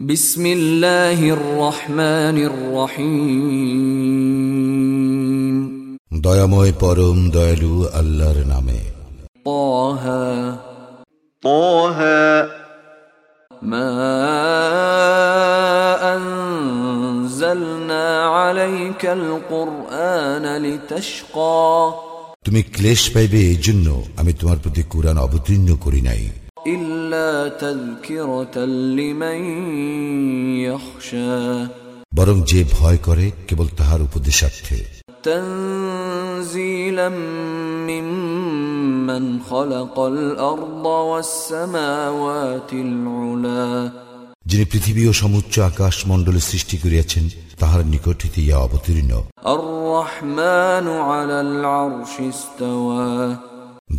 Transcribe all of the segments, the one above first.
بسم الله الرحمن الرحيم দয়াময় পরম দয়ালু আল্লাহর নামে طه طه ما أنزلنا عليك القرآن لتشقى তুমি ক্লেশ পাইবে এই জন্য আমি তোমার প্রতি কোরআন অবতীর্ণ করি নাই إلا تذكرة لمن يخشى বরং যে ভয় করে কেবল তাহার উপদেশার্থে تنزيلا ممن خلق الأرض والسماوات العلا যিনি পৃথিবী ও সমুচ্চ আকাশ মণ্ডলে সৃষ্টি করিয়াছেন তাহার নিকট হইতে ইয়া অবতীর্ণ الرحمن على العرش استوى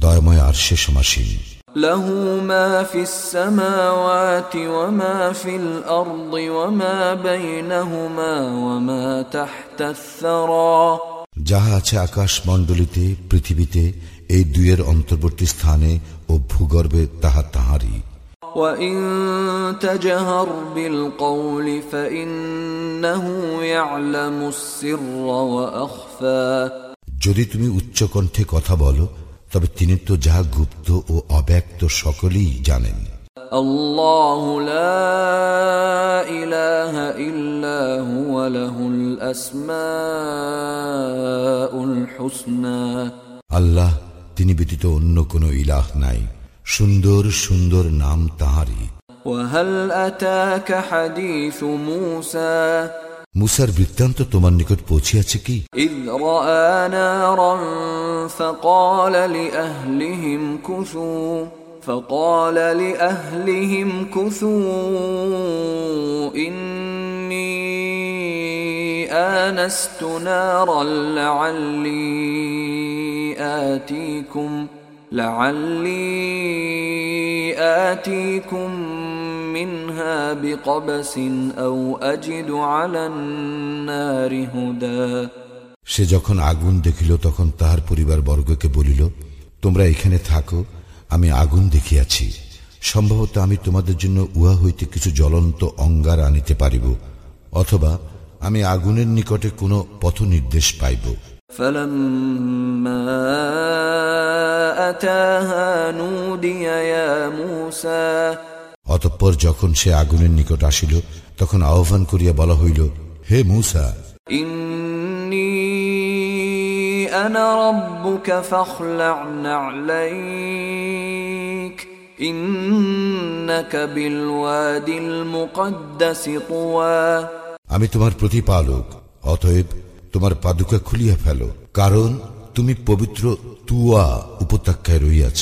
দয়াময় আর সে সমাসীন له ما في السماوات وما في الأرض وما بينهما وما تحت الثرى যাহা আছে আকাশ মণ্ডলিতে পৃথিবীতে এই দুইয়ের অন্তর্বর্তী স্থানে ও ভূগর্ভে তাহা তাহারই وإن تجهر بالقول فإنه يعلم السر وأخفى যদি তুমি উচ্চকণ্ঠে কথা বলো তবে তিনি তো যাহা গুপ্ত ও অব্যক্ত সকলেই জানেন الله لا إله إلا هو له الأسماء الحسنى আল্লাহ তিনি ব্যতীত অন্য কোনো ইলাহ নাই সুন্দর সুন্দর নাম তাহারই وهل أتاك حديث موسى মুসার বৃত্তান্ত তোমার নিকট পৌঁছিয়াছে কি إذ رأى نارا فقال لأهلهم كثوا فقال لأهلهم كثوا إني آنست نارا لعلي آتيكم لعلي آتيكم منها بقبس أو أجد على النار هدى সে যখন আগুন দেখিল তখন তাহার পরিবার বর্গকে বলিল তোমরা এখানে থাকো আমি আগুন দেখিয়াছি সম্ভবত আমি তোমাদের জন্য উহা হইতে কিছু জ্বলন্ত অঙ্গার আনিতে পারিব অথবা আমি আগুনের নিকটে কোনো পথ নির্দেশ পাইব فلما أتاها نودي يا موسى অতঃপর যখন সে আগুনের নিকট আসিল তখন আহ্বান করিয়া বলা হইল হে মূসা إني أنا ربك فاخلع نعليك إنك بالواد المقدس طوى আমি তোমার প্রতিপালক অতএব তোমার পাদুকা খুলিয়া ফেলো কারণ তুমি পবিত্র তুয়া উপত্যকায় রইয়াছ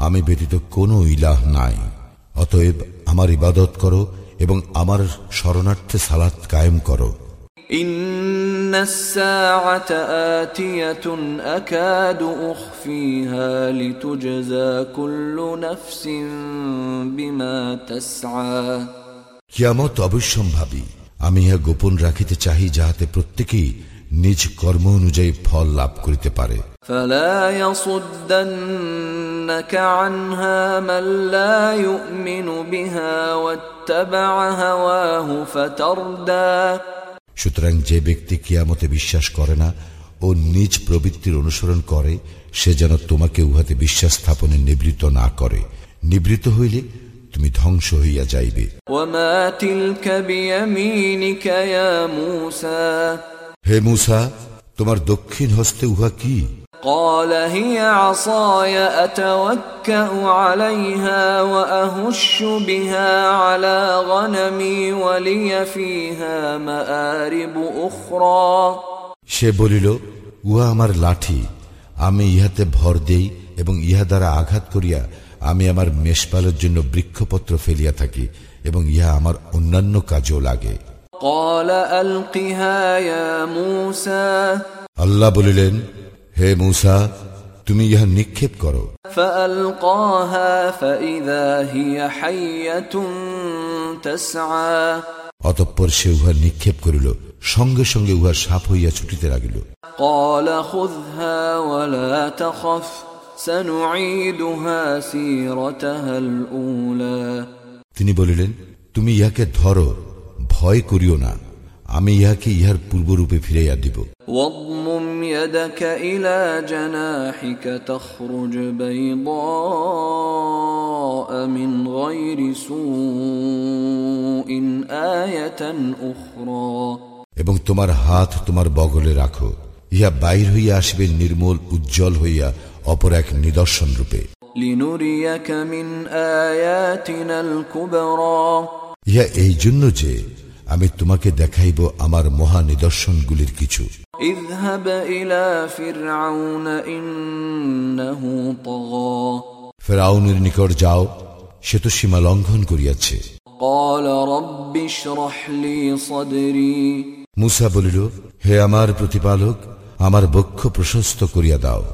আমি ব্যতীত কোনো ইলাহ নাই। অতএব আমার ইবাদত করো এবং আমার শরণার্থে সালাত কায়েম করো। কিয়ামত অবশ্যম্ভাবী। আমি ইহা গোপন রাখিতে চাহি যাহাতে প্রত্যেকেই নিজ কর্ম অনুযায়ী ফল লাভ করিতে পারে। فلا يصدنك عنها من لا يؤمن بها واتبع هواه فتردى সুতরাং যে ব্যক্তি কিয়ামতে বিশ্বাস করে না ও নিজ প্রবৃত্তির অনুসরণ করে সে যেন তোমাকে উহাতে বিশ্বাস স্থাপনে নিবৃত না করে নিবৃত হইলে তুমি ধ্বংস হইয়া যাইবে وما تلك بيمينك يا موسى হে মূসা তোমার দক্ষিণ হস্তে উহা কি قال هي عصاي أتوكأ عليها وأهش بها على غنمي ولي فيها مآرب أخرى সে বলিল উহা আমার লাঠি আমি ইহাতে ভর দেই এবং ইহা দ্বারা আঘাত করিয়া আমি আমার মেষপালের জন্য বৃক্ষপত্র ফেলিয়া থাকি এবং ইহা আমার অন্যান্য কাজেও লাগে قال ألقها يا موسى আল্লাহ বলিলেন হে মূসা তুমি ইহা নিক্ষেপ করো। অতঃপর সে উহা নিক্ষেপ করিল সঙ্গে সঙ্গে উহার সাপ হইয়া ছুটিতে লাগিল। তিনি বলিলেন তুমি ইহাকে ধরো ভয় করিও না। আমি ইহাকে ইহার পূর্বরূপে ফিরাইয়া দিব واضمم يدك إلى جناحك تخرج بيضاء من غير سوء آية أخرى এবং তোমার হাত তোমার বগলে রাখো ইহা বাইর হইয়া আসিবে নির্মল উজ্জ্বল হইয়া অপর এক নিদর্শন রূপে لنريك من آياتنا الكبرى ইহা এই জন্য যে আমি তোমাকে দেখাইব আমার মহা নিদর্শনগুলির কিছু। ফেরাউনের নিকট যাও সে তো সীমা লঙ্ঘন করিয়াছে। মুসা বলিল হে আমার প্রতিপালক আমার বক্ষ প্রশস্ত করিয়া দাও।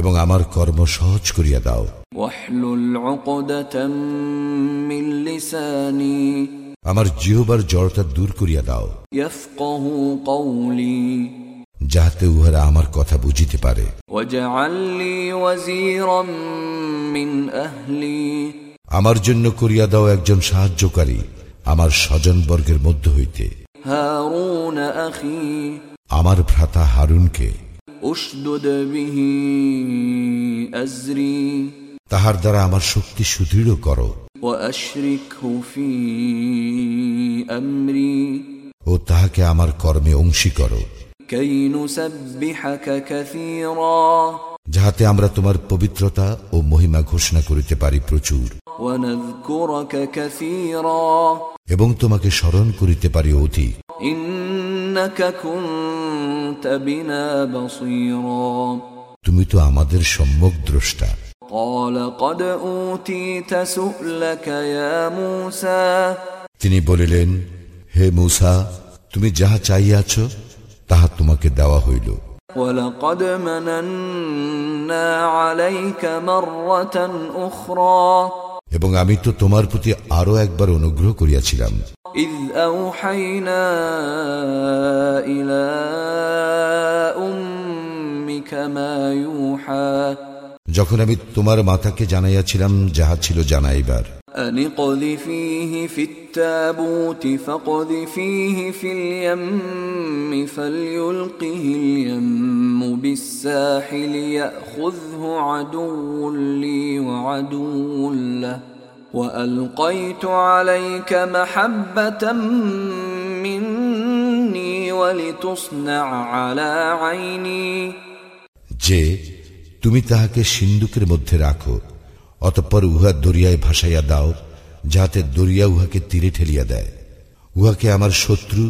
এবং আমার কর্ম সহজ করিয়া দাও। আমার জিহবার জড়তা দূর করিয়া দাও। যাহাতে উহারা আমার কথা বুঝিতে পারে। আমার জন্য করিয়া দাও একজন সাহায্যকারী আমার স্বজন বর্গের মধ্য হইতে। আমার ভ্রাতা হারুনকে أشدد به أزري তাহার দ্বারা আমার শক্তি সুদৃঢ় করো وأشركه في أمري ও তাহাকে আমার কর্মে অংশী করো كي نسبحك كثيرا যাহাতে আমরা তোমার পবিত্রতা ও মহিমা ঘোষণা করিতে পারি প্রচুর ونذكرك كثيرا এবং তোমাকে স্মরণ করিতে পারি অধিক إنك كنت بنا بصيرا তুমি তো আমাদের সম্যক দ্রষ্টা قال قد أوتيت سؤلك يا موسى তিনি বলিলেন হে মূসা তুমি যাহা চাইয়াছ তাহা তোমাকে দেওয়া হইল ولقد مننا عليك مرة أخرى এবং আমি তো তোমার প্রতি আরো একবার অনুগ্রহ করিয়াছিলাম إذ أوحينا إلى أمك ما يوحى যখন আমি তোমার মাতাকে জানাইয়াছিলাম যাহা ছিল জানাইবার أن اقذفيه في التابوت فاقذفيه في اليم فليلقه اليم بالساحل يأخذه عدو لي وعدو له وألقيت عليك محبة مني ولتصنع على عيني যে তুমি তাহাকে সিন্ধুকের মধ্যে রাখো অতঃপর উহা দরিয়ায় ভাসাইয়া দাও যাহাতে দরিয়া উহাকে তীরে ঠেলিয়া দেয় উহাকে আমার শত্রু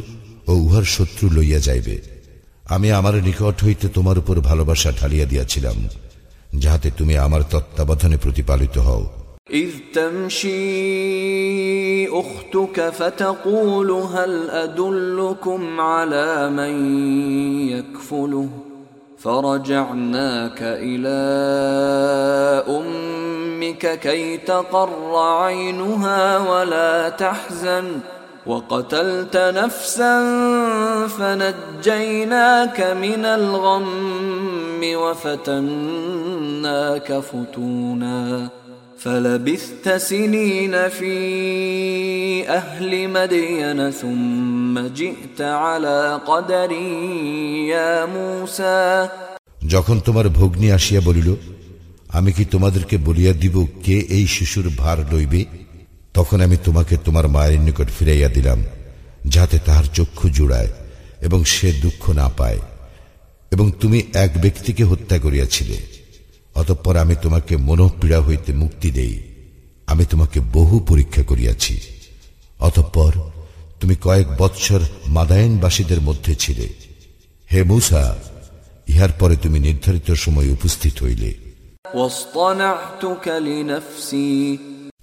ও উহার শত্রু লইয়া যাইবে আমি আমার নিকট হইতে তোমার উপর ভালোবাসা ঢালিয়া দিয়াছিলাম যাহাতে তুমি আমার তত্ত্বাবধানে প্রতিপালিত হও إذ تمشي أختك فتقول هل أدلكم على من يكفله فرجعناك إلى أمك كي تقر عينها ولا تحزن وقتلت نفسا فنجيناك من الغم وفتناك فتونا فلبثت سنين في أهل مدين ثم جئت على قدر يا موسى যখন তোমার ভগ্নী আসিয়া বলিল আমি কি তোমাদেরকে বলিয়া দিব কে এই শিশুর ভার লইবে? তখন আমি তোমাকে তোমার মায়ের নিকট ফিরাইয়া দিলাম, যাতে তাহার চক্ষু জুড়ায় এবং সে দুঃখ না পায়। এবং তুমি এক ব্যক্তিকে হত্যা করিয়াছিলে। অতঃপর আমি তোমাকে মনোপীড়া হইতে মুক্তি দেই। আমি তোমাকে বহু পরীক্ষা করিয়াছি। অতঃপর তুমি কয়েক বৎসর মাদায়নবাসীদের মধ্যে ছিলে। হে মুসা, ইহার পরে তুমি নির্ধারিত সময় উপস্থিত হইলে।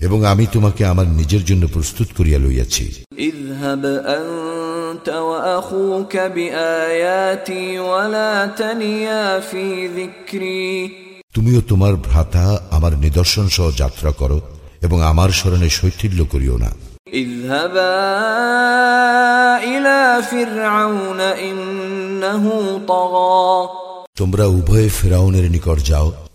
এবং আমি তোমাকে আমার নিজের জন্য প্রস্তুত করিয়া লইয়াছি اذهب أنت وأخوك بآياتي ولا تنيا في ذكري তুমিও তোমার ভ্রাতা আমার নিদর্শন সহ যাত্রা করো এবং আমার স্মরণে শৈথিল্য করিও না اذهبا إلى فرعون إنه طغى তোমরা উভয়ে ফেরাউনের নিকট যাও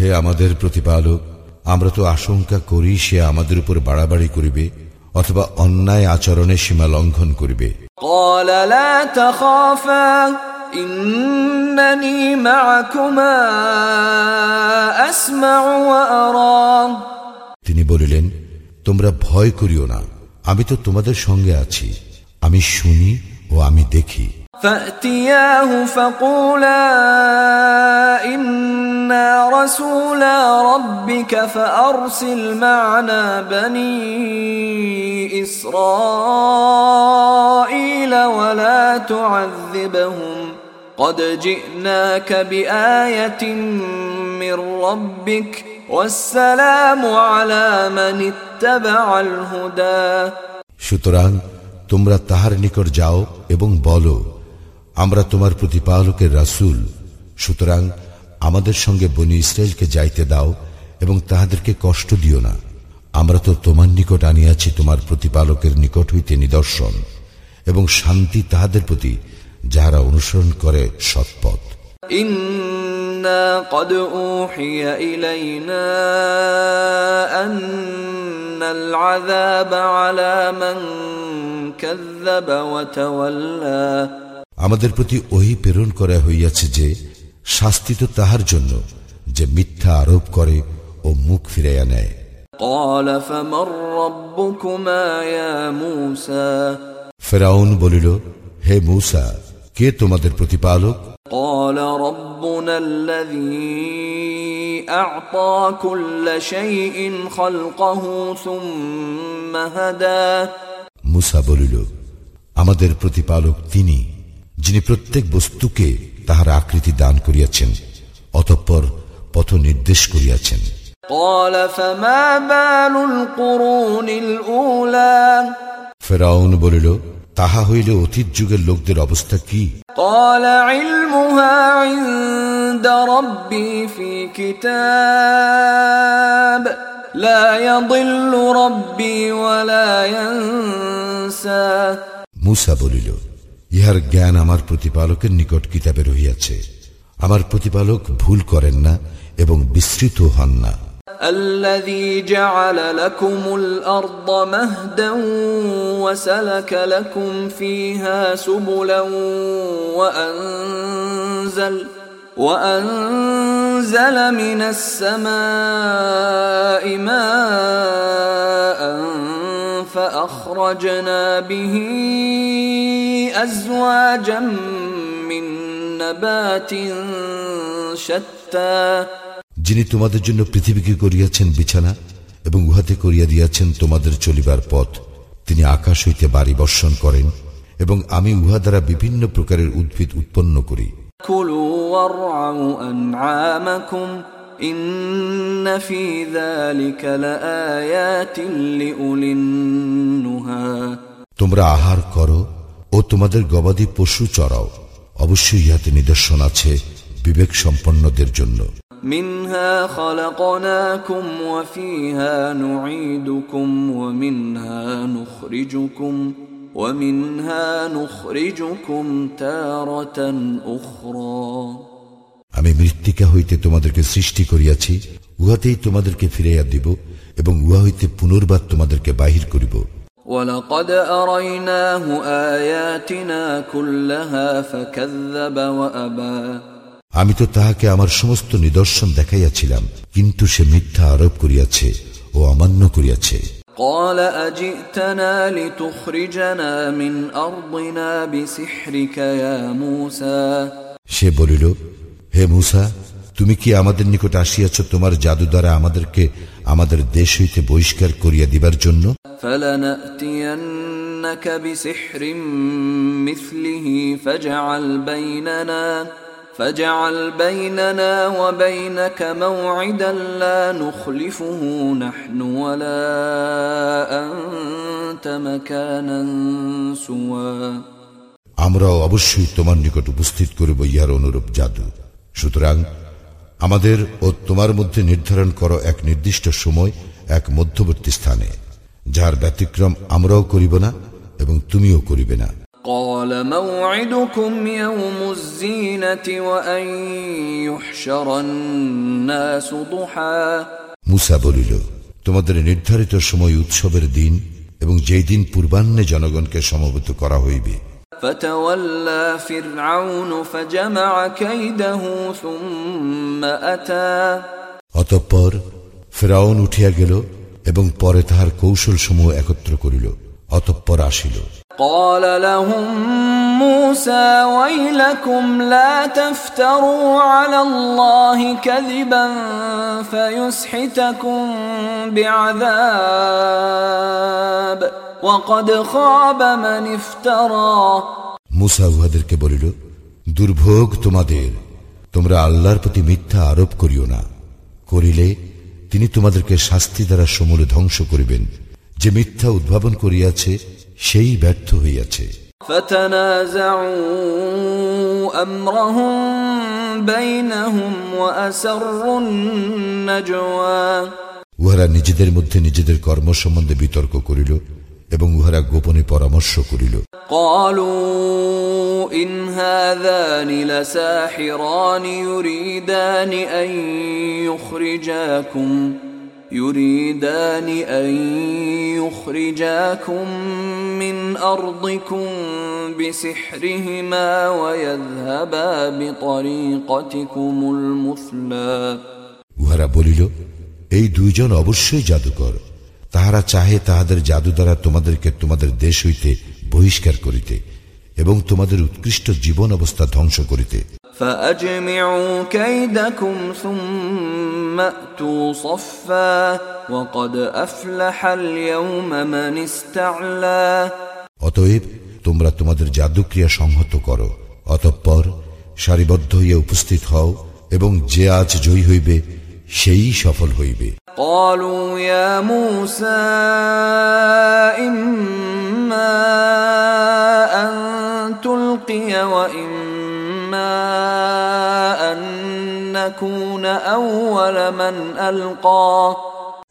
হে আমাদের প্রতিপালক আমরা তো আশঙ্কা করি সে আমাদের উপর বাড়াবাড়ি করিবে অথবা অন্যায় আচরণে সীমা লঙ্ঘন করিবে। তিনি বলিলেন তোমরা ভয় করিও না আমি তো তোমাদের সঙ্গে আছি আমি শুনি ও আমি দেখি। فأتياه فقولا إنا رسولا ربك فأرسل معنا بني إسرائيل ولا تعذبهم قد جئناك بآية من ربك والسلام على من اتبع الهدى সুতরাং তোমরা তাহার নিকট যাও এবং বলো আমরা তোমার প্রতিপালকের রাসূল সুতরাং আমাদের সঙ্গে বনি ইসরায়েলকে যাইতে দাও এবং তাহাদেরকে কষ্ট দিও না আমরা তো তোমার নিকট আনিয়াছি তোমার প্রতিপালকের নিকট হইতে নিদর্শন এবং শান্তি তাহাদের প্রতি যাহারা অনুসরণ করে সৎপথ إنا قد أوحي إلينا أن العذاب على من كذب وتولى আমাদের প্রতি ওই প্রেরণ করা হইয়াছে যে শাস্তি তো তাহার জন্য যে মিথ্যা আরোপ করে ও মুখ ফিরাইয়া নেয়। ফেরাউন বলিল হে মূসা কে তোমাদের প্রতিপালক? قال ربنا الذي أعطى كل شيء خلقه ثم هدى موسى বলিল আমাদের প্রতিপালক তিনি। যিনি প্রত্যেক বস্তুকে তাহার আকৃতি দান করিয়াছেন অতঃপর পথ নির্দেশ করিয়াছেন ফেরাউন বলিল তাহা হইলে অতীত যুগের লোকদের অবস্থা কি? মুসা বলিল ইহার জ্ঞান আমার প্রতিপালকের নিকট কিতাবে রহিয়াছে আমার প্রতিপালক ভুল করেন না এবং বিস্তৃত হন না الذي جعل لكم الأرض مهدا وسلك لكم فيها سبلا وأنزل وأنزل من السماء ماء فأخرجنا به أزواجا من نبات شتى যিনি তোমাদের জন্য পৃথিবীকে করিয়াছেন বিছানা এবং উহাতে করিয়া দিয়াছেন তোমাদের চলিবার পথ তিনি আকাশ হইতে বাড়ি বর্ষণ করেন এবং আমি উহা দ্বারা বিভিন্ন প্রকারের উদ্ভিদ উৎপন্ন করি তোমরা আহার করো ও তোমাদের গবাদি পশু চড়াও। অবশ্যই ইহাতে নিদর্শন আছে বিবেক সম্পন্নদের জন্য। মিনহা খলাকনাকুম ওয়া ফিহা নুঈদুকুম ওয়া মিনহা মিনহা আমি মৃত্তিকা হইতে তোমাদেরকে সৃষ্টি করিয়াছি উহাতেই তোমাদেরকে ফিরাইয়া দিব এবং উহা হইতে পুনর্বার তোমাদেরকে বাহির করিব ولقد أريناه آياتنا كلها فكذب وأبى আমি তো তাহাকে আমার সমস্ত নিদর্শন দেখাইয়াছিলাম কিন্তু সে মিথ্যা আরোপ করিয়াছে ও অমান্য করিয়াছে قال أجئتنا لتخرجنا من أرضنا بسحرك يا موسى সে বলিল হে মুসা তুমি কি আমাদের নিকট আসিয়াছ তোমার জাদু দ্বারা আমাদেরকে আমাদের দেশ হইতে বহিষ্কার করিয়া দিবার জন্য فلنأتينك بسحر مثله فاجعل بيننا فاجعل بيننا وبينك موعدا لا نخلفه نحن ولا أنت مكانا سوى আমরাও অবশ্যই তোমার নিকট উপস্থিত করিব ইহার অনুরূপ জাদু সুতরাং আমাদের ও তোমার মধ্যে নির্ধারণ করো এক নির্দিষ্ট সময় এক মধ্যবর্তী স্থানে যার ব্যতিক্রম আমরাও করিব না এবং তুমিও করিবে না قال موعدكم يوم الزينة وأن يحشر الناس ضحى মুসা বলিল তোমাদের নির্ধারিত সময় উৎসবের দিন এবং যেই দিন পূর্বাহ্নে জনগণকে সমবেত করা হইবে فتولى فرعون فجمع كيده ثم أتى অতঃপর ফেরাউন উঠিয়া গেল এবং পরে তাহার কৌশল সমূহ একত্র করিল অতঃপর আসিল قال لهم موسى ويلكم لا تفتروا على الله كذبا فيسحتكم بعذاب মুসা উহাদেরকে বলিল দুর্ভোগ তোমাদের। তোমরা আল্লাহর প্রতি মিথ্যা আরোপ করিও না। করিলে তিনি তোমাদেরকে শাস্তি দ্বারা সমূলে ধ্বংস করিবেন। যে মিথ্যা উদ্ভাবন করিয়াছে সেই ব্যর্থ হইয়াছে। উহারা নিজেদের মধ্যে নিজেদের কর্ম সম্বন্ধে বিতর্ক করিল এবং উহারা গোপনে পরামর্শ করিল قالوا ان هذان لساحران يريدان ان يخرجاكم يريدان ان يخرجاكم من ارضكم بسحرهما ويذهبا بطريقتكم المثلى উহারা বলিল এই দুইজন অবশ্যই জাদুকর তাহারা চাহে তাহাদের জাদু দ্বারা তোমাদেরকে তোমাদের দেশ হইতে বহিষ্কার করিতে এবং তোমাদের উৎকৃষ্ট জীবন অবস্থা ধ্বংস করিতে। অতএব তোমরা তোমাদের জাদুক্রিয়া সংহত করো অতঃপর সারিবদ্ধ হইয়া উপস্থিত হও এবং যে আজ জয়ী হইবে সেই সফল হইবে। قالوا يا موسى إما أن تلقي وإما أن نكون أول من ألقى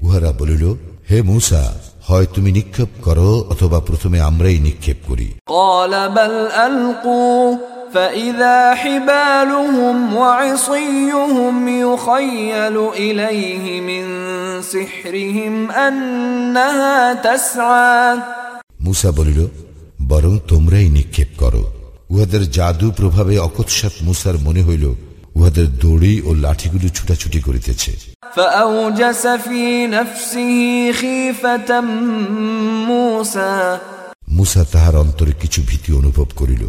উহারা বলিল হে মূসা হয় তুমি নিক্ষেপ করো অথবা প্রথমে আমরাই নিক্ষেপ করি قال بل ألقوا فإذا حبالهم وعصيهم يخيل إليه من سحرهم أنها تسعى মুসা বলিল বরং তোমরাই নিক্ষেপ করো উহাদের জাদু প্রভাবে অকৎসাত মুসার মনে হইল উহাদের দড়ি ও লাঠিগুলো ছুটাছুটি করিতেছে فأوجس في نفسه خيفة موسى মুসা তাহার অন্তরে কিছু ভীতি অনুভব করিল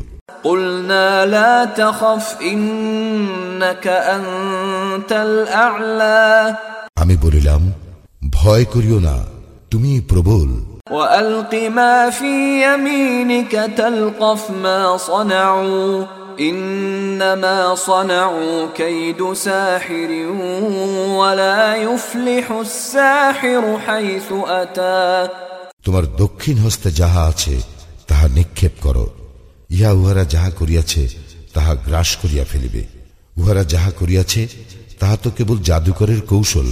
قلنا لا تخف إنك أنت الأعلى আমি বলিলাম ভয় করিও না তুমি প্রবল وألق ما في يمينك تلقف ما صنعوا إنما صنعوا كيد ساحر ولا يفلح الساحر حيث أتى তোমার দক্ষিণ হস্তে যাহা আছে তাহা নিক্ষেপ করো ইহা উহারা যাহা করিয়াছে তাহা গ্রাস করিয়া ফেলিবে উহারা যাহা করিয়াছে তাহা তো কেবল জাদুকরের কৌশল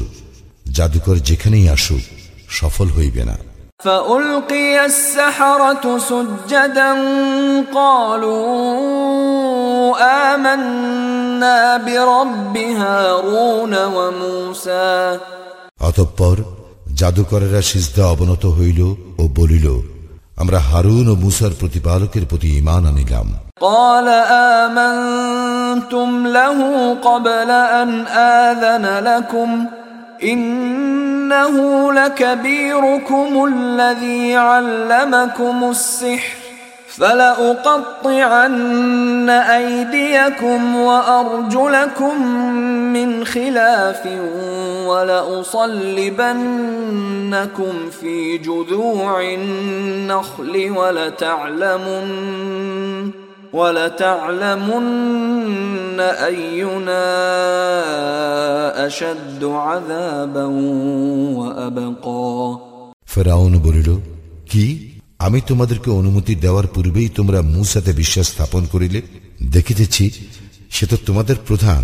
জাদুকর যেখানেই আসুক সফল হইবে না فألقي السحرة سجدا قالوا آمنا برب هارون وموسى অতঃপর জাদুকরেরা সিজদা অবনত হইল ও বলিল আমরা হারুন ও মুসার প্রতিপালকের প্রতি ইমান আনিলাম قال آمنت أذنتم له قبل أن آذن لكم إنه لكبيركم الذي علمكم السحر فلأقطعن أيديكم وأرجلكم من خلاف ولأصلبنكم في جذوع النخل ولتعلمن ولتعلمن أينا أشد عذابا وأبقى. فرعون بولو كي؟ আমি তোমাদেরকে অনুমতি দেওয়ার পূর্বেই তোমরা মুসাতে বিশ্বাস স্থাপন করিলে। দেখিতেছি, সে তো তোমাদের প্রধান।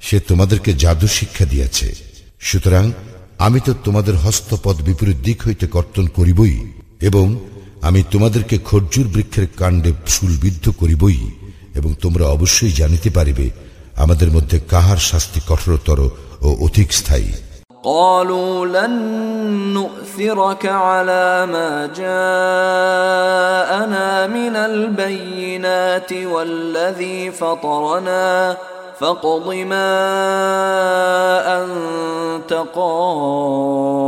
সে তোমাদেরকে জাদু শিক্ষা দিয়াছে। সুতরাং আমি তো তোমাদের হস্তপদ বিপরীত দিক হইতে কর্তন করিবই এবং আমি তোমাদেরকে খরজুর বৃক্ষের কাণ্ডে শুলবিদ্ধ করিবই এবং তোমরা অবশ্যই জানিতে পারিবে, আমাদের মধ্যে কাহার শাস্তি কঠোরতর ও অধিক স্থায়ী। قالوا لن نؤثرك على ما جاءنا من البينات والذي فطرنا فاقض ما انت قاض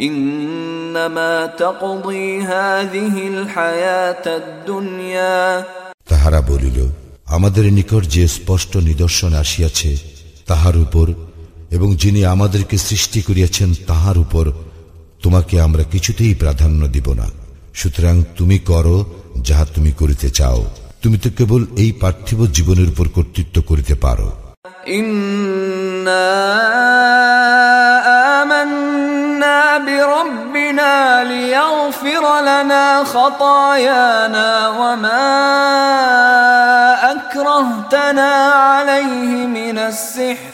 انما تقضي هذه الحياه الدنيا তাহারা বলিল আমাদের নিকট যে স্পষ্ট নিদর্শন আসিয়াছে তাহার উপর এবং যিনি আমাদেরকে সৃষ্টি করিয়াছেন তাহার উপর তোমাকে আমরা কিছুতেই প্রাধান্য দিব না সুতরাং তুমি করো যাহা তুমি করিতে চাও তুমি তো কেবল এই পার্থিব জীবনের উপর কর্তৃত্ব করিতে পারো إنا آمنا بربنا ليغفر لنا خطايانا وما أكرهتنا عليه من السحر والله خير وأبقى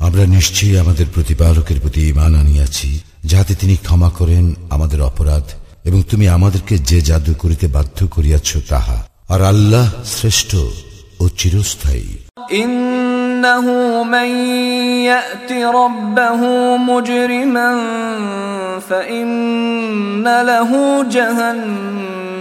আমরা নিশ্চয়ই আমাদের প্রতিপালকের প্রতি ইমান আনিয়াছি যাতে তিনি ক্ষমা করেন আমাদের অপরাধ এবং তুমি আমাদেরকে যে জাদু করিতে বাধ্য করিয়াছ তাহা আর আল্লাহ শ্রেষ্ঠ ও চিরস্থায়ী إنه من يأت ربه مجرما فإن له جهنم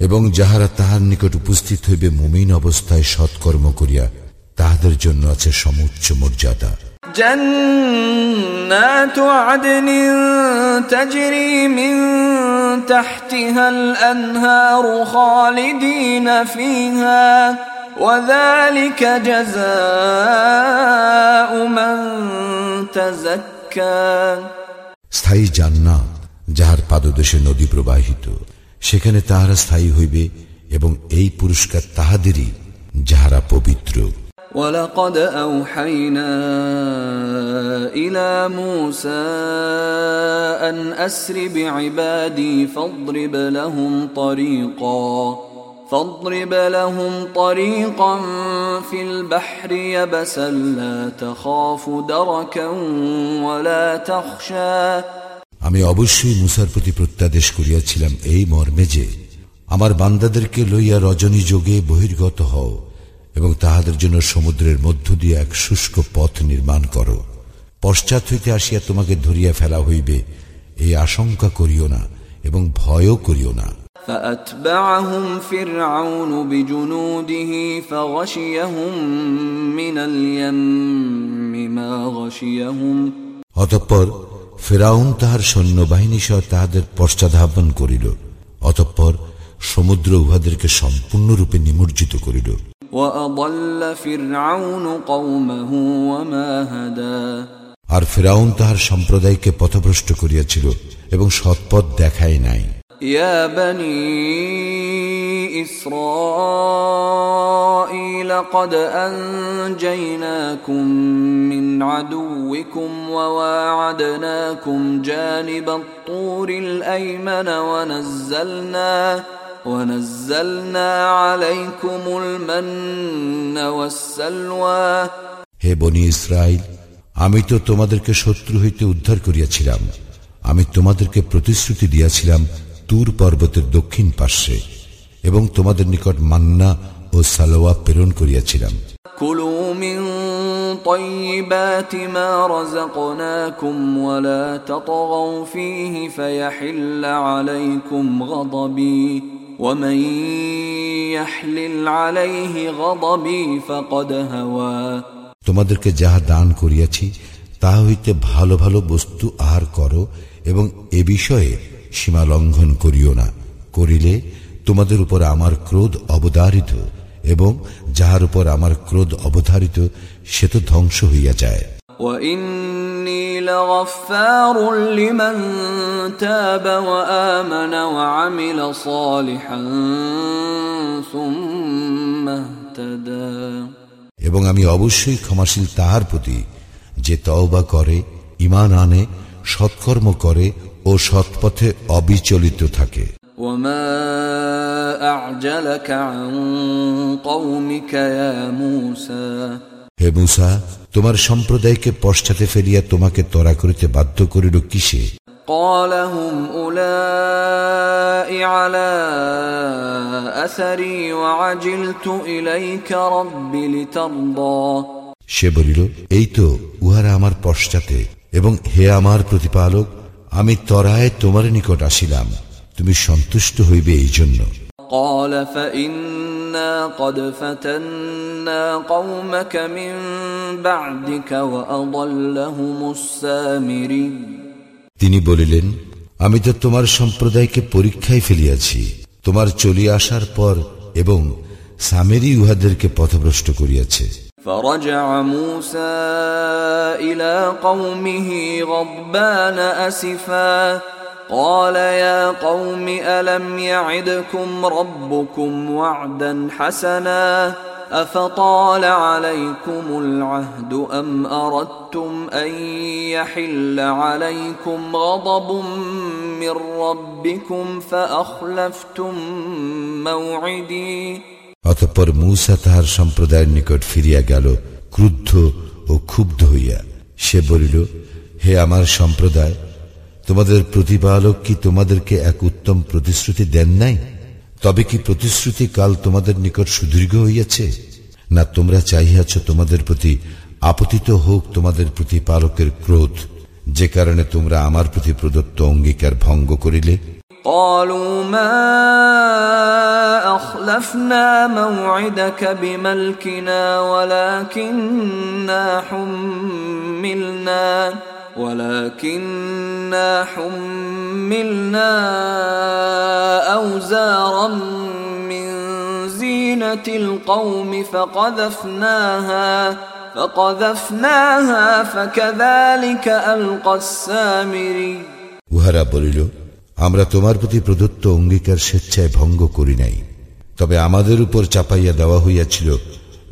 এবং যাহারা তাহার নিকট উপস্থিত হইবে মুমিন অবস্থায় সৎকর্ম করিয়া তাহাদের জন্য আছে সমুচ্চ মর্যাদা جنات عدن تجري من تحتها الأنهار خالدين فيها وذلك جزاء من تزكى স্থায়ী জান্নাত যাহার পাদদেশে নদী প্রবাহিত সেখানে তাহারা স্থায়ী হইবে এবং এই পুরস্কার তাহাদেরই যাহারা পবিত্র ولقد أوحينا إلى موسى أن أسر بعبادي فاضرب لهم طريقا فاضرب لهم طريقا في البحر يبسا لا تخاف دركا ولا تخشى আমি অবশ্যই মুসার প্রতি প্রত্যাদেশ করিয়াছিলাম এই মর্মে যে আমার বান্দাদেরকে লইয়া রজনী যোগে বহির্গত হও এবং তাহাদের জন্য সমুদ্রের মধ্য দিয়ে এক শুষ্ক পথ নির্মাণ করো পশ্চাৎ হইতে আসিয়া তোমাকে ধরিয়া ফেলা হইবে এই আশঙ্কা করিও না এবং ভয়ও করিও না فأتبعهم فرعون بجنوده فغشيهم من اليم ما غشيهم অতঃপর ফেরাউন তাহার সৈন্যবাহিনী সহ তাহাদের পশ্চাধাপন করিল অতঃপর সমুদ্র উহাদেরকে সম্পূর্ণরূপে নিমজ্জিত করিল। আর ফেরাউন তাহার সম্প্রদায়কে পথভ্রষ্ট করিয়াছিল এবং সৎপথ দেখায় নাই। ইয়া إسرائيل قد أنجيناكم من عدوكم وواعدناكم جانب الطور الأيمن ونزلنا ونزلنا عليكم المن والسلوى হে বনি ইসরাইল আমি তো তোমাদেরকে শত্রু হইতে উদ্ধার করিয়াছিলাম আমি তোমাদেরকে প্রতিশ্রুতি দিয়াছিলাম তুর পর্বতের দক্ষিণ পার্শ্বে এবং তোমাদের নিকট মান্না ও সালোয়া প্রেরণ করিয়াছিলাম كلوا من طيبات ما رزقناكم ولا تطغوا فيه فيحل عليكم غضبي ومن يحلل عليه غضبي فقد هوى তোমাদেরকে যাহা দান করিয়াছি তাহা হইতে ভালো ভালো বস্তু আহার করো এবং এ বিষয়ে সীমা লঙ্ঘন করিও না করিলে তোমাদের উপর আমার ক্রোধ অবধারিত এবং যাহার উপর আমার ক্রোধ অবধারিত সে তো ধ্বংস হইয়া যায় وإني لغفار لمن تاب وآمن وعمل صالحا ثم اهتدى এবং আমি অবশ্যই ক্ষমাশীল তাহার প্রতি যে তওবা করে ইমান আনে সৎকর্ম করে ও সৎপথে অবিচলিত থাকে وما أعجلك عن قومك يا موسى হে মুসা তোমার সম্প্রদায়কে পশ্চাতে ফেলিয়া তোমাকে তরা করিতে বাধ্য করিল কিসে قال هم أولئك على أثري وعجلت إليك رب لترضى সে বলিল এই তো উহারা আমার পশ্চাতে এবং হে আমার প্রতিপালক আমি তরায় তোমার নিকট আসিলাম তুমি সন্তুষ্ট হইবে এই জন্য قال فإنا قد فتنا قومك من بعدك وأضلهم السامري তিনি বলিলেন আমি তো তোমার সম্প্রদায়কে পরীক্ষায় ফেলিয়াছি তোমার চলিয়া আসার পর এবং সামেরি উহাদেরকে পথভ্রষ্ট করিয়াছে فرجع موسى إلى قومه غضبان أسفا قال يا قوم ألم يعدكم ربكم وعدا حسنا أفطال عليكم العهد أم أردتم أن يحل عليكم غضب من ربكم فأخلفتم موعدي অতঃপর মূসা তাহার সম্প্রদায়ের নিকট ফিরিয়া গেল ক্রুদ্ধ ও ক্ষুব্ধ হইয়া সে বলিল হে আমার সম্প্রদায় তোমাদের প্রতিপালক কি তোমাদেরকে এক উত্তম প্রতিশ্রুতি দেন নাই তবে কি প্রতিশ্রুতি কাল তোমাদের নিকট সুদীর্ঘ হইয়াছে না তোমরা চাহিয়াছ তোমাদের প্রতি আপতিত হোক তোমাদের প্রতিপালকের ক্রোধ যে কারণে তোমরা আমার প্রতি প্রদত্ত অঙ্গীকার ভঙ্গ করিলে قالوا ما أخلفنا موعدك بملكنا ولكننا حملنا ولكننا حملنا أوزارا من زينة القوم فقذفناها فقذفناها فكذلك ألقى السامري উহারা বলিল আমরা তোমার প্রতি প্রদত্ত অঙ্গীকার স্বেচ্ছায় ভঙ্গ করি নাই তবে আমাদের উপর চাপাইয়া দেওয়া হইয়াছিল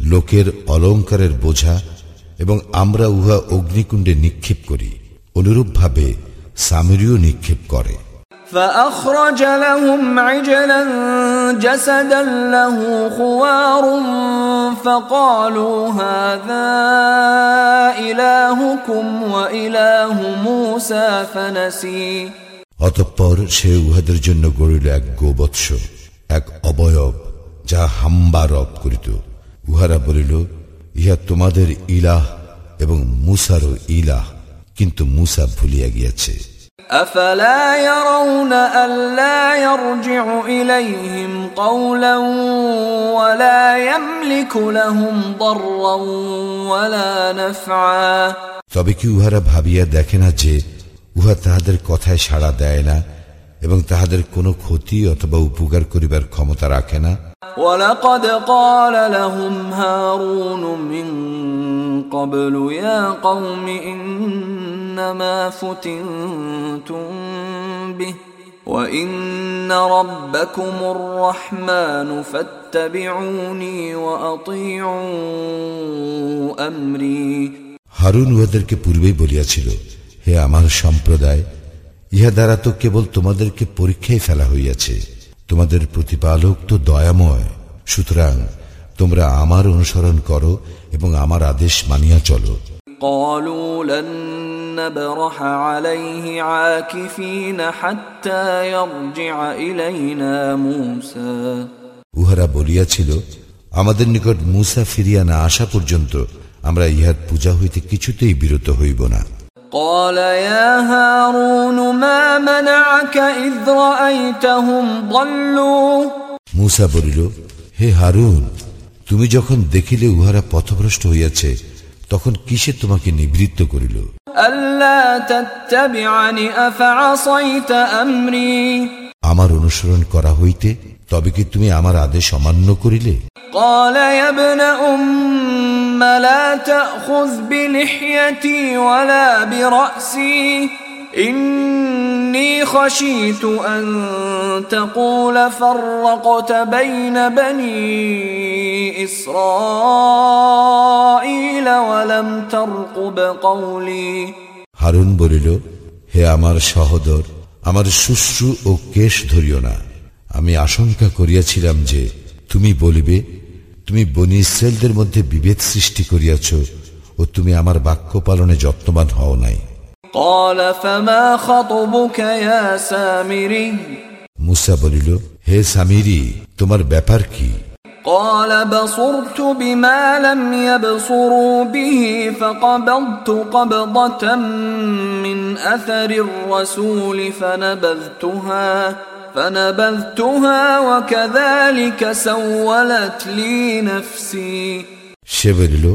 লোকের অলঙ্কারের বোঝা এবং আমরা উহা অগ্নিকুণ্ডে নিক্ষেপ করি অনুরূপভাবে সামিরিও নিক্ষেপ করে فأخرج لهم عجلا جسدا له خوار فقالوا هذا إلهكم وإله موسى فنسي অতঃপর সে উহাদের জন্য গড়িল এক গোবৎস এক অবয়ব যা হাম্বা রব করিত উহারা বলিল ইহা তোমাদের ইলাহ এবং মুসারও ইলাহ কিন্তু মুসা ভুলিয়া গিয়াছে أفلا يرون ألا يرجع إليهم قولا ولا يملك لهم ضرا ولا نفعا তবে কি উহারা ভাবিয়া দেখে না যে উহা তাহাদের কথায় সাড়া দেয় না এবং তাহাদের কোনো ক্ষতি অথবা উপকার করিবার ক্ষমতা রাখে না ولقد قال لهم هارون من قبل يا قوم إنما فتنتم به وإن ربكم الرحمن فاتبعوني وأطيعوا أمري হারুন উহাদেরকে পূর্বেই বলিয়াছিল হে আমার সম্প্রদায় ইহা দ্বারা তো কেবল তোমাদেরকে পরীক্ষায় ফেলা হইয়াছে। তোমাদের প্রতিপালক তো দয়াময়। সুতরাং তোমরা আমার অনুসরণ করো এবং আমার আদেশ মানিয়া চলো। উহারা বলিয়াছিল আমাদের নিকট মুসা ফিরিয়া না আসা পর্যন্ত আমরা ইহার পূজা হইতে কিছুতেই বিরত হইব না। قال يا هارون ما منعك إذ رأيتهم ضلوا মুসা বলিল হে হারুন তুমি যখন দেখিলে উহারা পথভ্রষ্ট হইয়াছে তখন কিসে তোমাকে নিবৃত্ত করিল ألا تتبعني أفعصيت أمري আমার অনুসরণ করা হইতে তবে কি তুমি আমার আদেশ অমান্য করিলে قال يا ابن أم لا تأخذ بلحيتي ولا برأسي إني خشيت أن تقول فرقت بين بني إسرائيل ولم ترقب قولي হারুন বলিল হে আমার সহদর আমার শুশ্রু ও কেশ ধরিও না আমি আশঙ্কা করিয়াছিলাম যে তুমি বলিবে তুমি বনি ইসরায়েলদের মধ্যে বিভেদ সৃষ্টি করিয়াছ ও তুমি আমার বাক্য পালনে যত্নবান হও নাই قال فما خطبك يا سامري মুসা বলিল হে সামিরি তোমার ব্যাপার কি قال بصرت بما لم يبصروا به فقبضت قبضة من أثر الرسول فنبذتها فنبذتها وكذلك سولت لي نفسي সে বলিল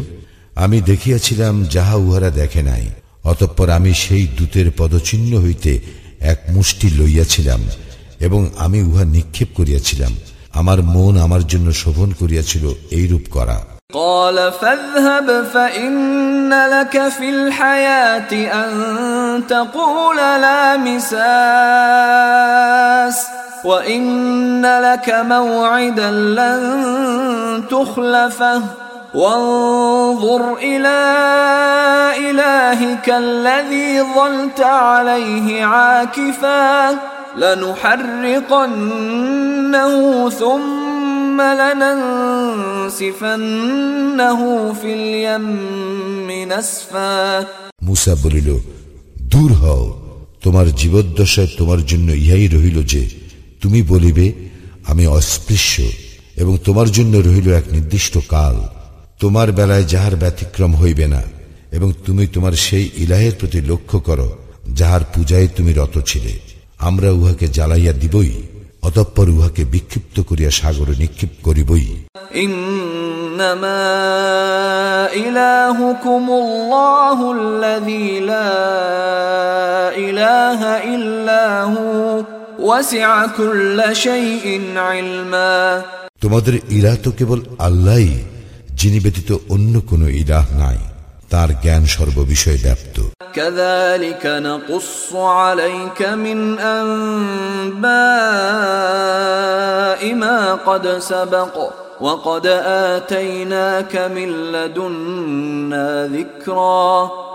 আমি দেখিয়াছিলাম যাহা উহারা দেখে নাই অতঃপর আমি সেই দূতের পদচিহ্ন হইতে এক মুষ্টি লইয়াছিলাম এবং আমি উহা নিক্ষেপ করিয়াছিলাম আমার মন আমার জন্য শোভন করিয়াছিল এইরূপ করা قال فاذهب فإن لك في الحياة أن تقول لا مساس وإن لك موعدا لن تخلفه وانظر إلى إلهك الذي ظلت عليه عاكفا لنحرقنه ثم لننسفنه في اليم نسفا মুসা বলিল দূর হও তোমার জীবদ্দশায় তোমার জন্য ইহাই রহিল যে তুমি বলিবে, আমি অস্পৃশ্য এবং তোমার জন্য রহিল এক নির্দিষ্ট কাল। তোমার বেলায় যাহার ব্যতিক্রম হইবে না এবং তুমি তোমার সেই ইলাহের প্রতি লক্ষ্য করো, যাহার পূজায় তুমি রত ছিলে। আমরা উহাকে জ্বালাইয়া দিবই, অতঃপর উহাকে বিক্ষিপ্ত করিয়া সাগরে নিক্ষিপ করিবই। ইলাহুকুমুল্লাহুল্লাযী লা ইলাহা ইল্লাহু তোমাদের ইরা তো কেবল আল্লাহ যিনি ব্যতীত অন্য কোন ইরাহ নাই। তার জ্ঞান সর্ববিষয়ে ব্যাপ্ত।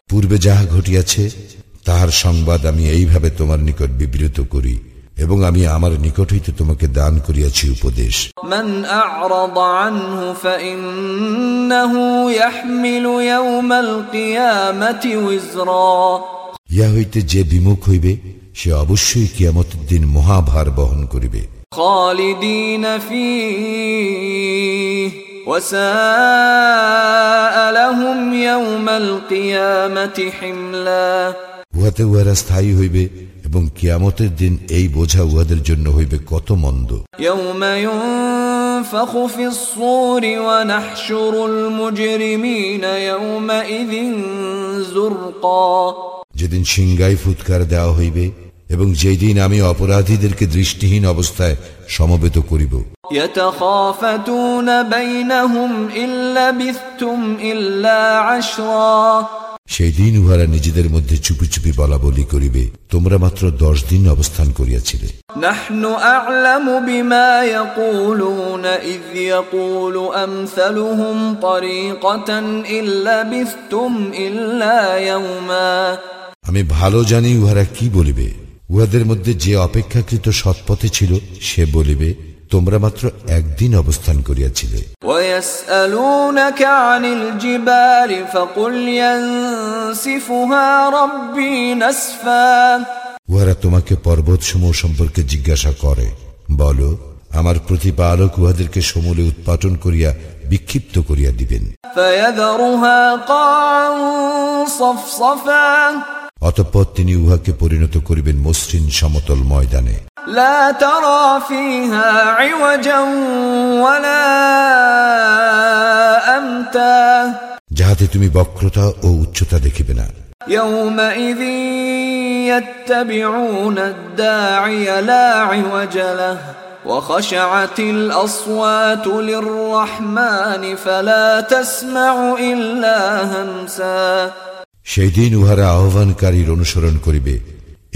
পূর্বে যাহা ঘটিয়াছে তাহার সংবাদ আমি এইভাবে তোমার নিকট বিবৃত করি। এবং আমি আমার নিকট হইতে তোমাকে দান করিয়াছি উপদেশ من أعرض عنه فإنه يحمل يوم القيامة وزرا ইহা হইতে যে বিমুখ হইবে সে অবশ্যই কিয়ামতের দিন মহাভার বহন করিবে خالدين فيه وساء لهم يوم القيامة حملا উহাতে উহারা স্থায়ী হইবে এবং কিয়ামতের দিন এই বোঝা উহাদের জন্য হইবে কত মন্দ। যেদিন সিংগাই ফুৎকার দেওয়া হইবে এবং যেদিন আমি অপরাধীদেরকে দৃষ্টিহীন অবস্থায় সমবেত করিব। يتخافتون بينهم إن সেই দিন উহারা নিজেদের মধ্যে চুপি চুপি বলা বলি করিবে। তোমরা মাত্র দশ দিন অবস্থান করিয়াছিলে। ইল্লা আমি ভালো জানি উহারা কি বলিবে। উহাদের মধ্যে যে অপেক্ষাকৃত সৎপথে ছিল সে বলিবে তোমরা মাত্র একদিন অবস্থান করিয়াছিলে। উহারা তোমাকে পর্বত সমূহ সম্পর্কে জিজ্ঞাসা করে। বল আমার প্রতিপালক উহাদেরকে সমূলে উৎপাটন করিয়া বিক্ষিপ্ত করিয়া দিবেন। অতঃপর তিনি উহাকে পরিণত করিবেন মসৃণ সমতল ময়দানে। لا ترى فيها عوجا ولا أمتا যাহাতে তুমি বক্রতা ও উচ্চতা দেখিবে না يومئذ يتبعون الداعي لا عوج له وخشعت الأصوات للرحمن فلا تسمع إلا همسا সেই দিন উহারা আহ্বানকারীর অনুসরণ করিবে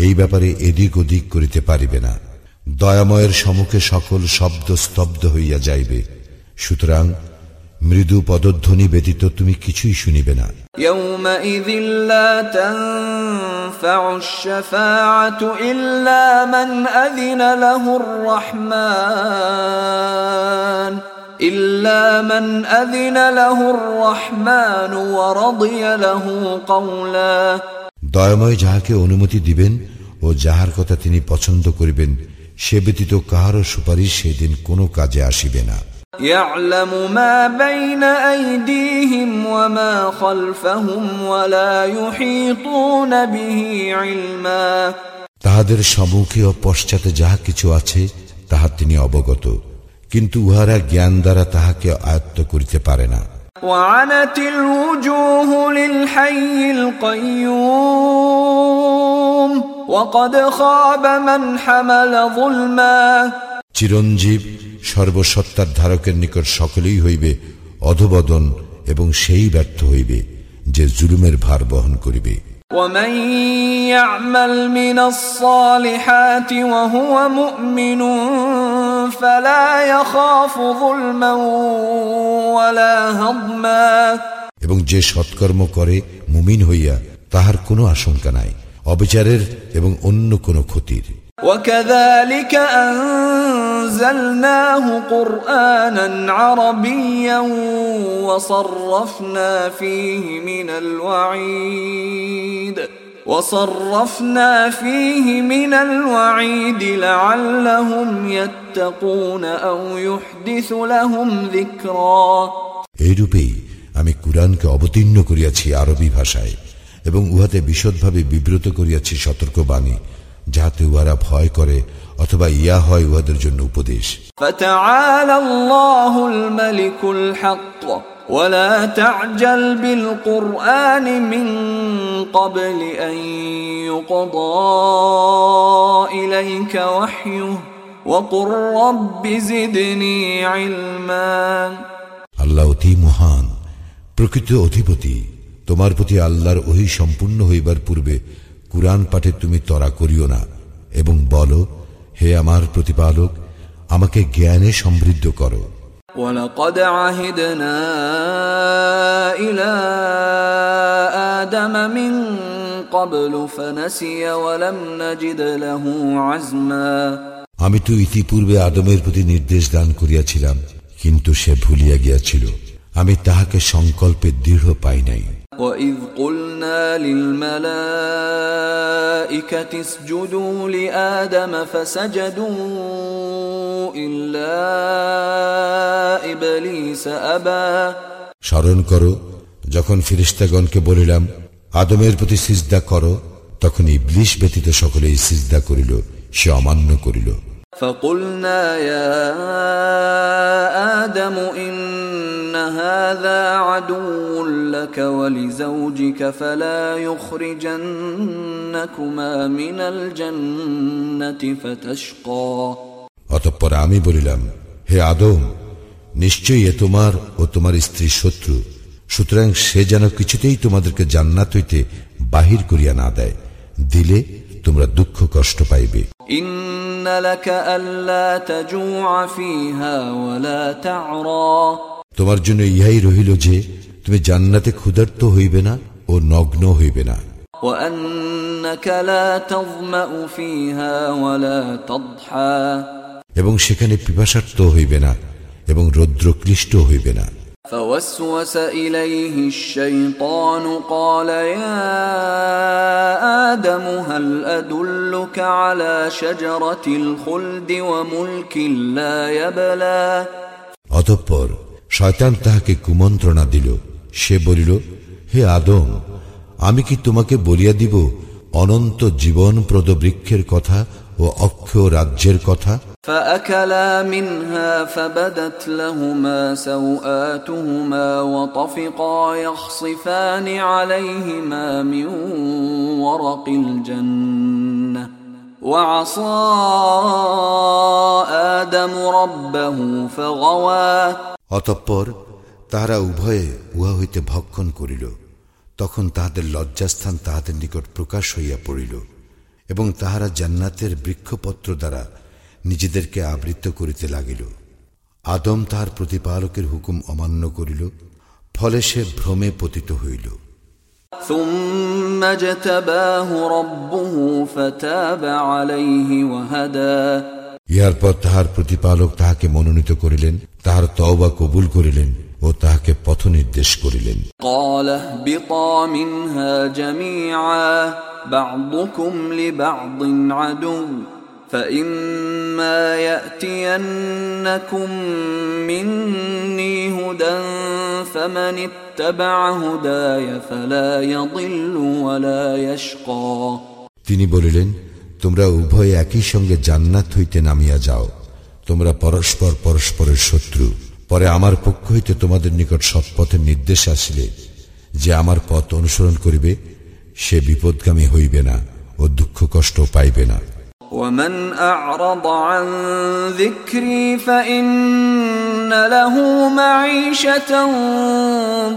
এই ব্যাপারে এদিক ওদিক করিতে পারিবে না দয়াময়ের সম্মুখে সকল শব্দ স্তব্ধ হইয়া যাইবে সুতরাং মৃদু পদধ্বনি ব্যতীত তুমি কিছুই শুনিবে না يومئذ لا تنفع الشفاعة إلا من أذن له الرحمن إلا من أذن له الرحمن ورضي له قولا দয়াময় যাহাকে অনুমতি দিবেন ও যাহার কথা তিনি পছন্দ করিবেন সে ব্যতীত কাহারও সুপারিশ সেদিন কোনো কাজে আসিবে না يعلم ما بين أيديهم وما خلفهم ولا يحيطون به علما তাহাদের সম্মুখে ও পশ্চাতে যাহা কিছু আছে তাহা তিনি অবগত কিন্তু উহারা জ্ঞান দ্বারা তাহাকে আয়ত্ত করিতে পারে না وعنت الوجوه للحي القيوم وقد خاب من حمل ظلما চিরঞ্জীব সর্বসত্তার ধারকের নিকট সকলেই হইবে অধবদন এবং সেই ব্যর্থ হইবে যে জুলুমের ভার বহন করিবে ومن يعمل من الصالحات وهو مؤمن فلا يخاف ظلما ولا هضما এবং যে সৎকর্ম করে মুমিন হইয়া তাহার কোনো আশঙ্কা নাই অবিচারের এবং অন্য কোনো ক্ষতির وكذلك أنزلناه قرآنا عربيا وصرفنا فيه من الوعيد وصرفنا فيه من الوعيد لعلهم يتقون أو يحدث لهم ذكرا এইরূপেই আমি কুরআনকে অবতীর্ণ করিয়াছি আরবি ভাষায় এবং উহাতে বিশদভাবে বিব্রত করিয়াছি সতর্কবাণী যাহাতে উহারা ভয় করে অথবা ইয়া হয় উহাদের জন্য উপদেশ فتعالى الله الملك الحق ولا تعجل بالقرآن من قبل أن يقضى إليك وحيه وقل رب زدني علما আল্লাহ অতি মহান প্রকৃত অধিপতি তোমার প্রতি আল্লাহর ওহি সম্পূর্ণ হইবার পূর্বে কুরআন পাঠে তুমি তরা করিও না এবং বলো হে আমার প্রতিপালক আমাকে জ্ঞানে সমৃদ্ধ করো ولقد عهدنا إلى آدم من قبل فنسي ولم نجد له عزما আমি তো ইতিপূর্বে আদমের প্রতি নির্দেশ দান করিয়াছিলাম কিন্তু সে ভুলিয়া গিয়াছিল আমি তাহাকে সংকল্পে দৃঢ় পাই নাই وإذ قلنا للملائكة اسجدوا لآدم فسجدوا إلا إبليس أبى স্মরণ করো যখন ফিরিস্তাগণকে বলিলাম আদমের প্রতি সিজদা করো তখন ইবলিশ ব্যতীত সকলেই সিজদা করিল সে অমান্য করিল فقلنا يا آدم إن هذا عدو لك ولزوجك فلا يخرجنكما من الجنة فتشقى অতঃপর আমি বলিলাম হে আদম নিশ্চয়ই এ তোমার ও তোমার স্ত্রীর শত্রু সুতরাং সে যেন কিছুতেই তোমাদেরকে জান্নাত হইতে বাহির করিয়া না দেয় দিলে তোমরা দুঃখ কষ্ট পাইবে। তোমার জন্য ইহাই রহিল যে তুমি জান্নাতে ক্ষুধার্ত হইবে না ও নগ্ন হইবে না। এবং সেখানে পিপাসার্থ হইবে না এবং রৌদ্রকৃষ্ট হইবে না। فوسوس إليه الشيطان قال يا آدم هل أدلك على شجرة الخلد وملك لا يبلى অতঃপর শয়তান তাহাকে কুমন্ত্রণা দিল সে বলিল হে আদম আমি কি তোমাকে বলিয়া দিব অনন্ত জীবনপ্রদ বৃক্ষের কথা ও অক্ষয় রাজ্যের কথা فأكلا منها فبدت لهما سوآتهما وطفقا يخصفان عليهما من ورق الجنة وعصى آدم ربه فغوى অতঃপর তাহারা উভয়ে উহা হইতে ভক্ষণ করিল তখন তাহাদের লজ্জাস্থান তাহাদের নিকট প্রকাশ হইয়া পড়িল এবং তাহারা জান্নাতের বৃক্ষপত্র দ্বারা নিজেদেরকে আবৃত্ত করিতে লাগিল। আদম তাহার প্রতিপালকের হুকুম অমান্য করিল ফলে সে ভ্রমে পতিত হইল। ইহার পর তাহার প্রতিপালক তাহাকে মনোনীত করিলেন তাহার তওবা কবুল করিলেন ও তাহাকে পথ নির্দেশ করিলেন কলা اهبطا منها جميعا بعضكم لبعض عدو فإما يأتينكم مني هدى فمن اتبع هداي فلا يضل ولا يشقى তিনি বলিলেন তোমরা উভয় একই সঙ্গে জান্নাত হইতে নামিয়া যাও তোমরা পরস্পর পরস্পরের শত্রু পরে আমার পক্ষ হইতে তোমাদের নিকট সৎপথের নির্দেশ আসিলে যে আমার পথ অনুসরণ করিবে সে বিপদগামী হইবে না ও দুঃখ কষ্ট পাইবে না ومن أعرض عن ذكري فإن له معيشة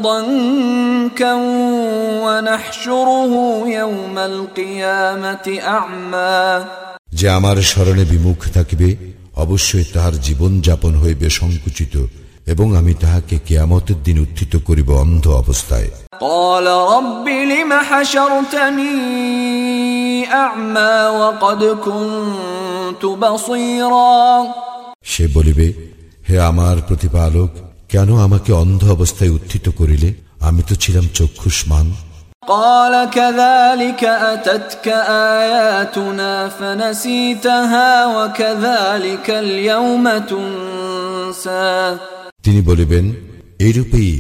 ضنكا ونحشره يوم القيامة أعمى যে আমার স্মরণে বিমুখ থাকিবে অবশ্যই তাহার জীবন যাপন হইবে সংকুচিত এবং আমি তাহাকে কেয়ামতের দিন উত্থিত করিব অন্ধ অবস্থায় قال رب لم حشرتني أعمى وقد كنت بصيرا সে বলিবে হে আমার প্রতিপালক কেন আমাকে অন্ধ অবস্থায় উত্থিত করিলে আমি তো ছিলাম চক্ষুষ্মান قال كذلك أتتك آياتنا فنسيتها وكذلك اليوم تنسى তিনি বলিবেন এইরূপেই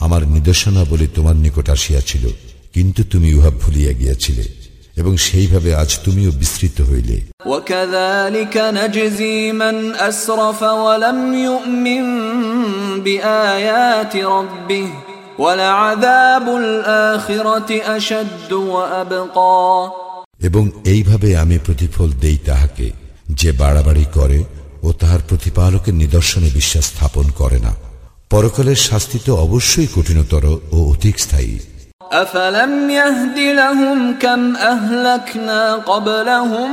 আমার নির্দেশনা বলে তোমার নিকট আসিয়াছিল কিন্তু তুমি উহা ভুলিয়া গিয়াছিলে এবং সেইভাবে আজ তুমিও বিস্তৃত হইলে وكذلك نجزي من أسرف ولم يؤمن بآيات ربه ولعذاب الآخرة أشد وأبقى এবং এইভাবে আমি প্রতিফল দেই তাহাকে যে বাড়াবাড়ি করে ও তাহার প্রতিপালকের নিদর্শনে বিশ্বাস স্থাপন করে না পরকালের শাস্তি তো অবশ্যই কঠিনতর ও অধিক স্থায়ী أفلم يهد لهم كم أهلكنا قبلهم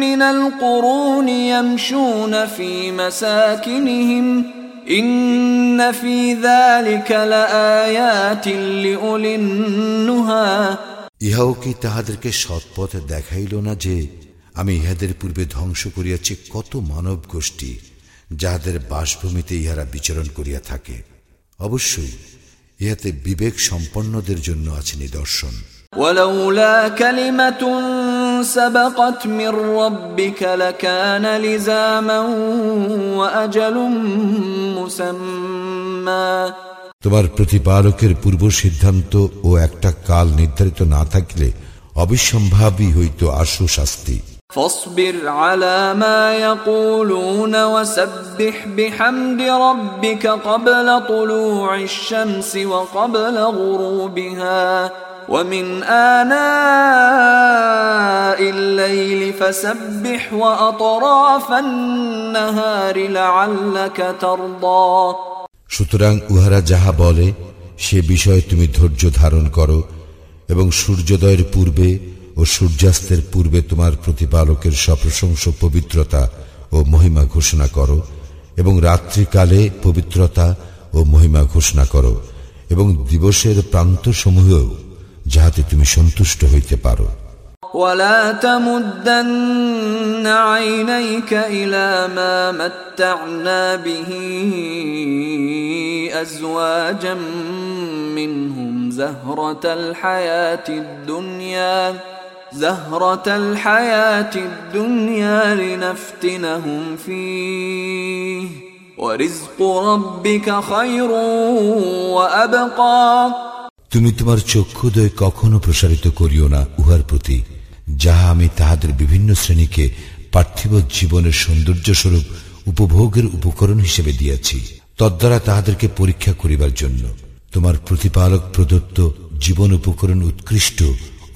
من القرون يمشون في مساكنهم إن في ذلك لآيات لأولي النهى ইহাও কি তাহাদেরকে সৎপথ দেখাইল না যে আমি ইহাদের পূর্বে ধ্বংস করিয়াছি কত মানব গোষ্ঠী যাহাদের বাসভূমিতে ইহারা বিচরণ করিয়া থাকে অবশ্যই ইহাতে বিবেক সম্পন্নদের জন্য আছে নিদর্শন ولولا كلمة سبقت من ربك لكان لزاما وأجل مسمى তোমার প্রতিপালকের পূর্ব সিদ্ধান্ত ও একটা কাল নির্ধারিত না থাকলে অবিসম্ভাবী হইত আশু শাস্তি فاصبر على ما يقولون وسبح بحمد ربك قبل طلوع الشمس وقبل غروبها ومن آناء الليل فسبح وأطراف النهار لعلك ترضى সুতরাং উহারা যাহা বলে সে বিষয়ে তুমি ধৈর্য ধারণ করো এবং সূর্যোদয়ের পূর্বে ও সূর্যাস্তের পূর্বে তোমার প্রতিপালকের সপ্রশংস পবিত্রতা ও মহিমা ঘোষণা করো এবং রাত্রিকালে পবিত্রতা ও মহিমা ঘোষণা করো এবং দিবসের প্রান্তসমূহেও যাহাতে তুমি সন্তুষ্ট হইতে পারো ولا تمدن عينيك إلى ما متعنا به أزواجا منهم زهرة الحياة الدنيا زهرة الحياة الدنيا لنفتنهم فيه ورزق ربك خير وأبقى তুমি তোমার চক্ষুদয় কখনো প্রসারিত করিও না উহার প্রতি যাহা আমি তাহাদের বিভিন্ন শ্রেণীকে পার্থিব জীবনের সৌন্দর্য স্বরূপ উপভোগের উপকরণ হিসেবে দিয়াছি তদ্বারা তাহাদেরকে পরীক্ষা করিবার জন্য তোমার প্রতিপালক প্রদত্ত জীবন উপকরণ উৎকৃষ্ট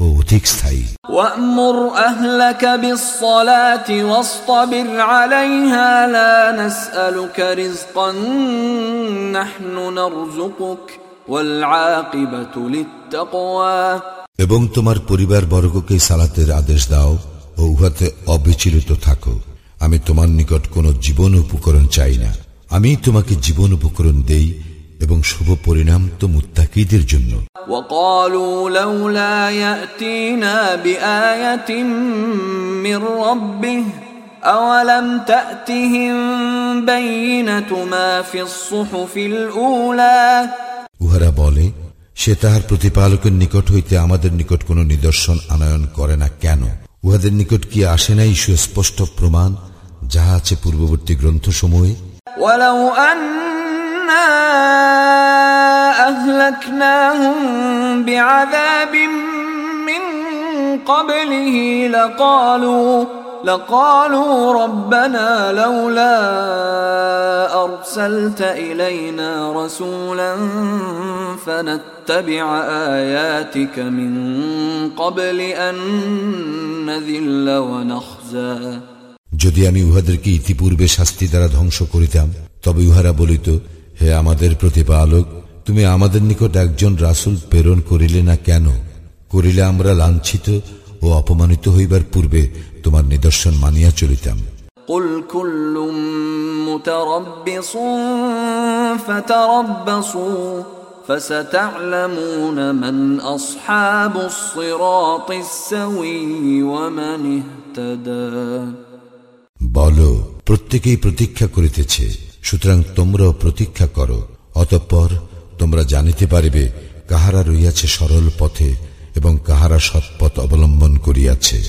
ও অধিক স্থায়ী وأمر أهلك بالصلاة واصطبر عليها لا نسألك رزقا نحن نرزقك والعاقبة للتقوى এবং তোমার পরিবার বর্গকে সালাতের আদেশ দাও ও উহাতে অবিচলিত থাকো আমি তোমার নিকট কোনো জীবন উপকরণ চাই না আমি তোমাকে জীবন উপকরণ দেই এবং শুভ পরিণাম তো মুত্তাকিদের জন্য وقالوا لولا يأتينا بآية من ربه أولم تأتهم بينة ما في الصحف الأولى উহারা বলে সে তাহার প্রতিপালকের নিকট হইতে আমাদের নিকট কোনো নিদর্শন আনয়ন করে না কেন উহাদের নিকট কি আসে নাই সুস্পষ্ট প্রমাণ যাহা আছে পূর্ববর্তী গ্রন্থসমূহে ولو أنا أهلكناهم بعذاب من قبله لقالوا لقالوا ربنا لولا أرسلت إلينا رسولا فنتبع آياتك من قبل أن نذل ونخزى যদি আমি উহাদেরকে ইতিপূর্বে শাস্তি দ্বারা ধ্বংস করিতাম তবে উহারা বলিত হে আমাদের প্রতিপালক তুমি আমাদের নিকট একজন রাসূল প্রেরণ করিলে না কেন করিলে আমরা লাঞ্ছিত ও অপমানিত হইবার পূর্বে তোমার নিদর্শন মানিয়া চলিতাম قل كل متربص فتربصوا فستعلمون من أصحاب الصراط السوي ومن اهتدى বল প্রত্যেকেই প্রতীক্ষা করিতেছে সুতরাং তোমরাও প্রতীক্ষা করো, অতঃপর তোমরা জানিতে পারিবে কাহারা রইয়াছে সরল পথে এবং কাহারা সৎপথ অবলম্বন করিয়াছে।